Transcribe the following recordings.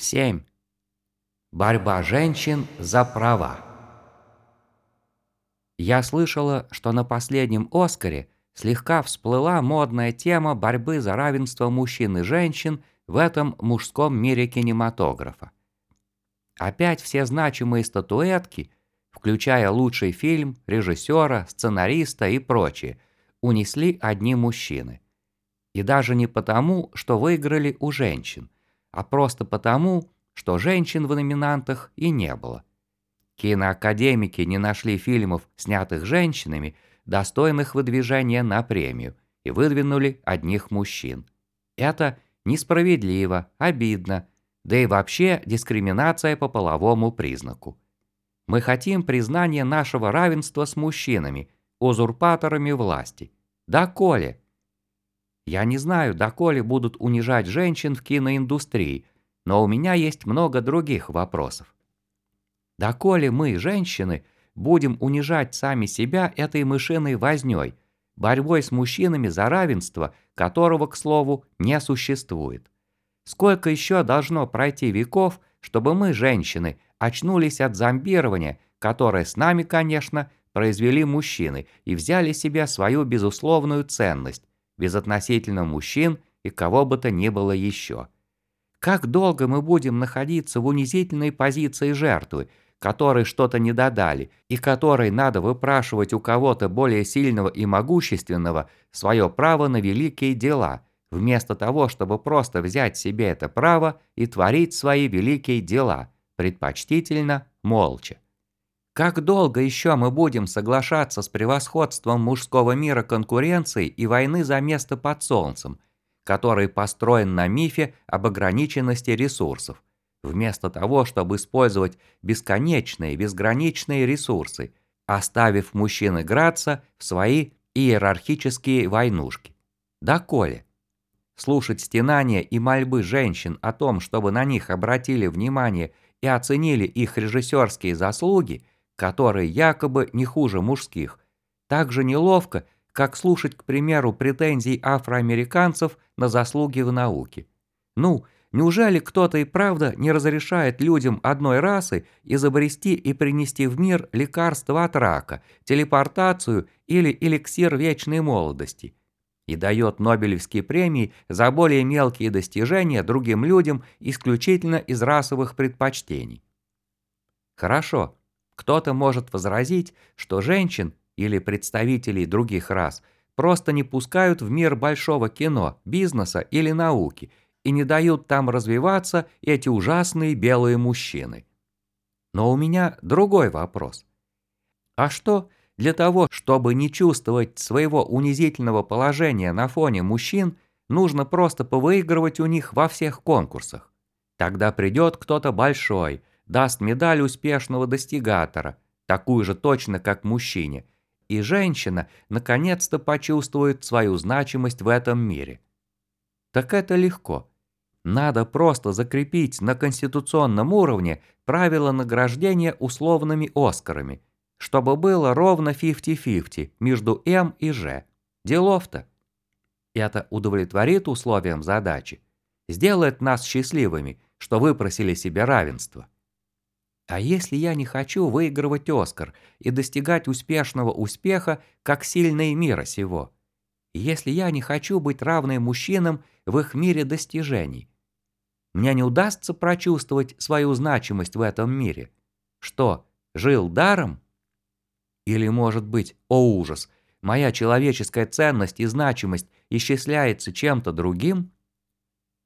7. Борьба женщин за права. Я слышала, что на последнем «Оскаре» слегка всплыла модная тема борьбы за равенство мужчин и женщин в этом мужском мире кинематографа. Опять все значимые статуэтки, включая лучший фильм, режиссера, сценариста и прочее, унесли одни мужчины. И даже не потому, что выиграли у женщин, а просто потому, что женщин в номинантах и не было. Киноакадемики не нашли фильмов, снятых женщинами, достойных выдвижения на премию, и выдвинули одних мужчин. Это несправедливо, обидно, да и вообще дискриминация по половому признаку. Мы хотим признания нашего равенства с мужчинами, узурпаторами власти. Да, Коля? Я не знаю, доколе будут унижать женщин в киноиндустрии, но у меня есть много других вопросов. Доколе мы, женщины, будем унижать сами себя этой мышиной вознёй, борьбой с мужчинами за равенство, которого, к слову, не существует. Сколько еще должно пройти веков, чтобы мы, женщины, очнулись от зомбирования, которое с нами, конечно, произвели мужчины и взяли себе свою безусловную ценность, безотносительно мужчин и кого бы то ни было еще. Как долго мы будем находиться в унизительной позиции жертвы, которой что-то не додали, и которой надо выпрашивать у кого-то более сильного и могущественного свое право на великие дела, вместо того, чтобы просто взять себе это право и творить свои великие дела, предпочтительно молча. Как долго еще мы будем соглашаться с превосходством мужского мира конкуренции и войны за место под солнцем, который построен на мифе об ограниченности ресурсов, вместо того, чтобы использовать бесконечные, безграничные ресурсы, оставив мужчин играться в свои иерархические войнушки? Доколе? Слушать стенания и мольбы женщин о том, чтобы на них обратили внимание и оценили их режиссерские заслуги – которые якобы не хуже мужских, так же неловко, как слушать, к примеру, претензий афроамериканцев на заслуги в науке. Ну, неужели кто-то и правда не разрешает людям одной расы изобрести и принести в мир лекарство от рака, телепортацию или эликсир вечной молодости? И дает Нобелевские премии за более мелкие достижения другим людям исключительно из расовых предпочтений. Хорошо, кто-то может возразить, что женщин или представителей других рас просто не пускают в мир большого кино, бизнеса или науки и не дают там развиваться эти ужасные белые мужчины. Но у меня другой вопрос. А что для того, чтобы не чувствовать своего унизительного положения на фоне мужчин, нужно просто повыигрывать у них во всех конкурсах? Тогда придет кто-то большой, даст медаль успешного достигатора, такую же точно, как мужчине, и женщина наконец-то почувствует свою значимость в этом мире. Так это легко. Надо просто закрепить на конституционном уровне правила награждения условными Оскарами, чтобы было ровно 50-50 между М и Ж. Делов-то. Это удовлетворит условиям задачи, сделает нас счастливыми, что выпросили себе равенство. А если я не хочу выигрывать Оскар и достигать успешного успеха, как сильные мира сего? Если я не хочу быть равной мужчинам в их мире достижений? Мне не удастся прочувствовать свою значимость в этом мире. Что, жил даром? Или, может быть, о ужас, моя человеческая ценность и значимость исчисляется чем-то другим?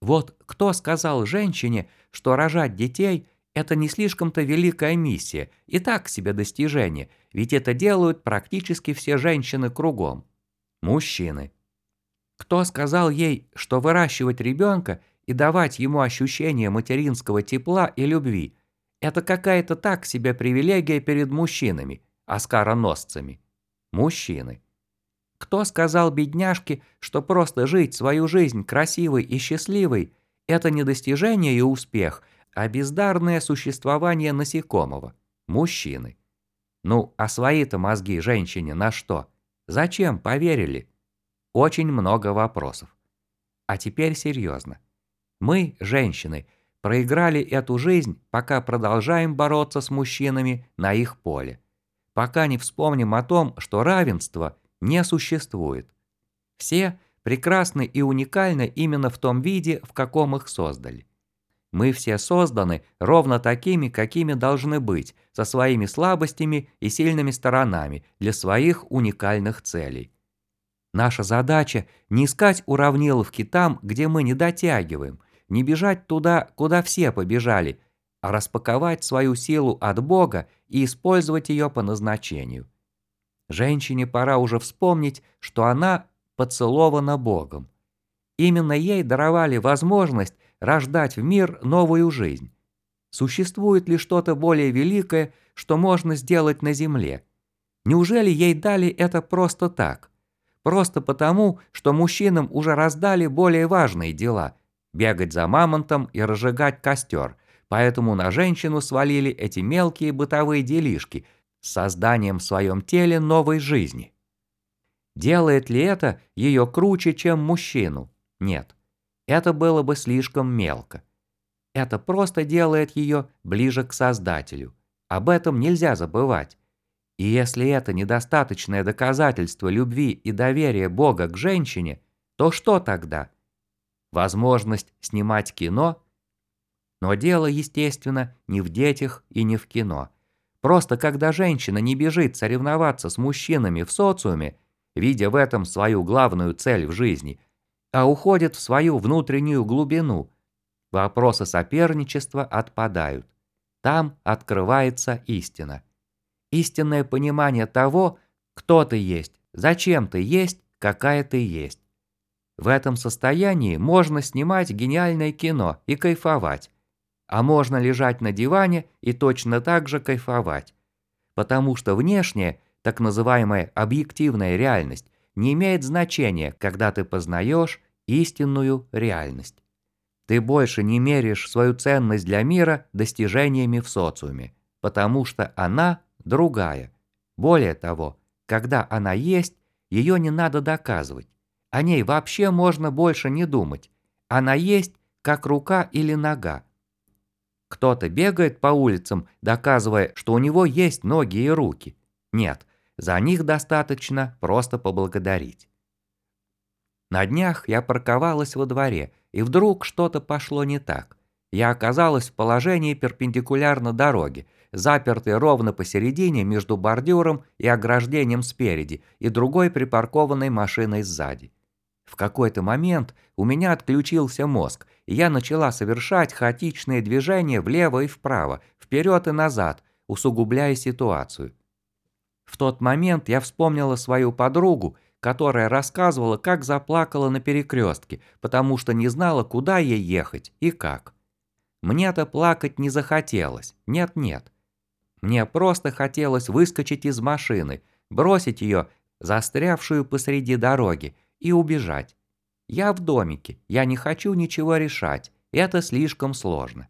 Вот кто сказал женщине, что рожать детей – это не слишком-то великая миссия, и так себе достижение, ведь это делают практически все женщины кругом. Мужчины. Кто сказал ей, что выращивать ребенка и давать ему ощущение материнского тепла и любви – это какая-то так себе привилегия перед мужчинами, оскароносцами? Мужчины. Кто сказал бедняжке, что просто жить свою жизнь красивой и счастливой – это не достижение и успех – а бездарное существование насекомого, мужчины. Ну, а свои-то мозги женщине на что? Зачем поверили? Очень много вопросов. А теперь серьезно. Мы, женщины, проиграли эту жизнь, пока продолжаем бороться с мужчинами на их поле. Пока не вспомним о том, что равенство не существует. Все прекрасны и уникальны именно в том виде, в каком их создали. Мы все созданы ровно такими, какими должны быть, со своими слабостями и сильными сторонами для своих уникальных целей. Наша задача не искать уравниловки там, где мы не дотягиваем, не бежать туда, куда все побежали, а распаковать свою силу от Бога и использовать ее по назначению. Женщине пора уже вспомнить, что она поцелована Богом. Именно ей даровали возможность рождать в мир новую жизнь. Существует ли что-то более великое, что можно сделать на земле? Неужели ей дали это просто так? Просто потому, что мужчинам уже раздали более важные дела – бегать за мамонтом и разжигать костер, поэтому на женщину свалили эти мелкие бытовые делишки с созданием в своем теле новой жизни. Делает ли это ее круче, чем мужчину? Нет. Это было бы слишком мелко. Это просто делает ее ближе к Создателю. Об этом нельзя забывать. И если это недостаточное доказательство любви и доверия Бога к женщине, то что тогда? Возможность снимать кино? Но дело, естественно, не в детях и не в кино. Просто когда женщина не бежит соревноваться с мужчинами в социуме, видя в этом свою главную цель в жизни, а уходит в свою внутреннюю глубину. Вопросы соперничества отпадают. Там открывается истина. Истинное понимание того, кто ты есть, зачем ты есть, какая ты есть. В этом состоянии можно снимать гениальное кино и кайфовать. А можно лежать на диване и точно так же кайфовать. Потому что внешнее так называемая объективная реальность, не имеет значения, когда ты познаешь истинную реальность. Ты больше не меряешь свою ценность для мира достижениями в социуме, потому что она другая. Более того, когда она есть, ее не надо доказывать. О ней вообще можно больше не думать. Она есть, как рука или нога. Кто-то бегает по улицам, доказывая, что у него есть ноги и руки. Нет, за них достаточно просто поблагодарить. На днях я парковалась во дворе, и вдруг что-то пошло не так. Я оказалась в положении перпендикулярно дороге, запертой ровно посередине между бордюром и ограждением спереди и другой припаркованной машиной сзади. В какой-то момент у меня отключился мозг, и я начала совершать хаотичные движения влево и вправо, вперед и назад, усугубляя ситуацию. В тот момент я вспомнила свою подругу, которая рассказывала, как заплакала на перекрестке, потому что не знала, куда ей ехать и как. Мне-то плакать не захотелось, нет-нет. Мне просто хотелось выскочить из машины, бросить ее, застрявшую посреди дороги, и убежать. Я в домике, я не хочу ничего решать, это слишком сложно.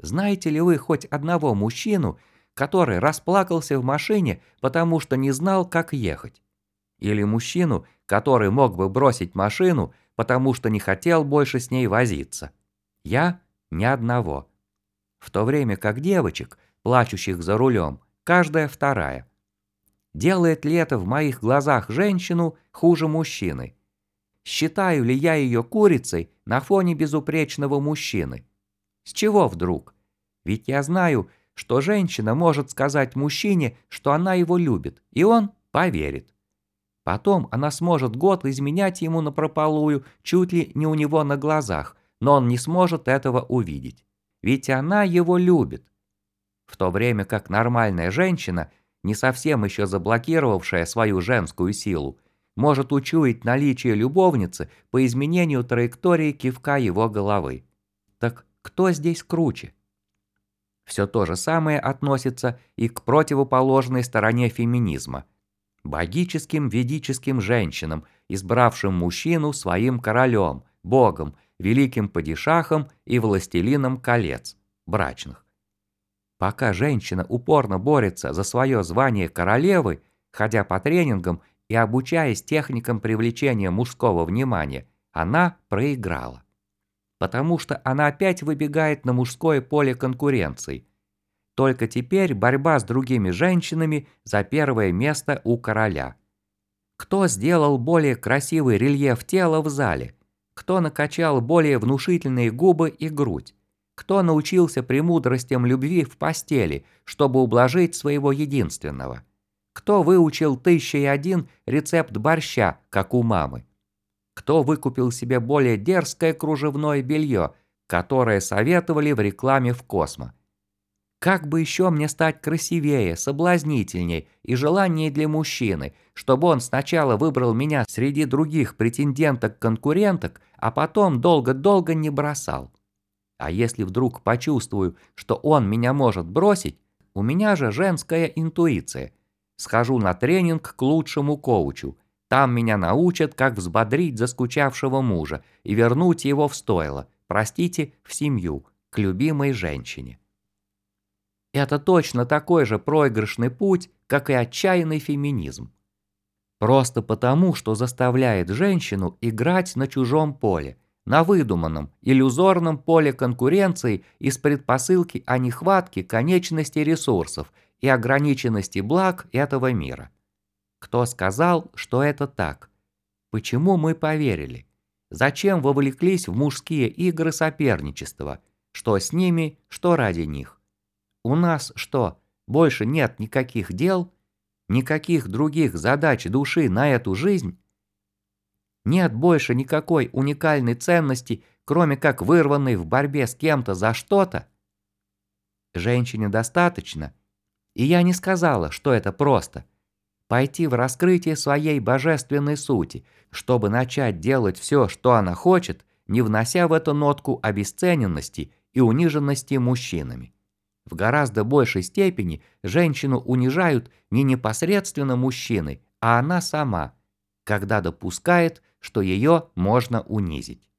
Знаете ли вы хоть одного мужчину, который расплакался в машине, потому что не знал, как ехать. Или мужчину, который мог бы бросить машину, потому что не хотел больше с ней возиться. Я ни одного. В то время как девочек, плачущих за рулем, каждая вторая. Делает ли это в моих глазах женщину хуже мужчины? Считаю ли я ее курицей на фоне безупречного мужчины? С чего вдруг? Ведь я знаю, что женщина может сказать мужчине, что она его любит, и он поверит. Потом она сможет год изменять ему напропалую, чуть ли не у него на глазах, но он не сможет этого увидеть. Ведь она его любит. В то время как нормальная женщина, не совсем еще заблокировавшая свою женскую силу, может учуять наличие любовницы по изменению траектории кивка его головы. Так кто здесь круче? Все то же самое относится и к противоположной стороне феминизма – богическим ведическим женщинам, избравшим мужчину своим королем, богом, великим падишахом и властелином колец, брачных. Пока женщина упорно борется за свое звание королевы, ходя по тренингам и обучаясь техникам привлечения мужского внимания, она проиграла. Потому что она опять выбегает на мужское поле конкуренции. Только теперь борьба с другими женщинами за первое место у короля. Кто сделал более красивый рельеф тела в зале? Кто накачал более внушительные губы и грудь? Кто научился премудростям любви в постели, чтобы ублажить своего единственного? Кто выучил тысяча и один рецепт борща, как у мамы? Кто выкупил себе более дерзкое кружевное белье, которое советовали в рекламе в Космо? Как бы еще мне стать красивее, соблазнительней и желаннее для мужчины, чтобы он сначала выбрал меня среди других претенденток-конкуренток, а потом долго-долго не бросал? А если вдруг почувствую, что он меня может бросить, у меня же женская интуиция. Схожу на тренинг к лучшему коучу. Там меня научат, как взбодрить заскучавшего мужа и вернуть его в стойло, простите, в семью, к любимой женщине. Это точно такой же проигрышный путь, как и отчаянный феминизм. Просто потому, что заставляет женщину играть на чужом поле – на выдуманном, иллюзорном поле конкуренции из предпосылки о нехватке конечности ресурсов и ограниченности благ этого мира. Кто сказал, что это так? Почему мы поверили? Зачем вовлеклись в мужские игры соперничества? Что с ними, что ради них? У нас что, больше нет никаких дел? Никаких других задач души на эту жизнь? Нет больше никакой уникальной ценности, кроме как вырванной в борьбе с кем-то за что-то? Женщине достаточно. И я не сказала, что это просто. Пойти в раскрытие своей божественной сути, чтобы начать делать все, что она хочет, не внося в эту нотку обесцененности и униженности мужчинами. В гораздо большей степени женщину унижают не непосредственно мужчины, а она сама, когда допускает, что ее можно унизить.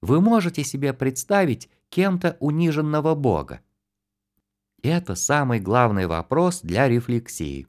Вы можете себе представить кем-то униженного Бога? Это самый главный вопрос для рефлексии.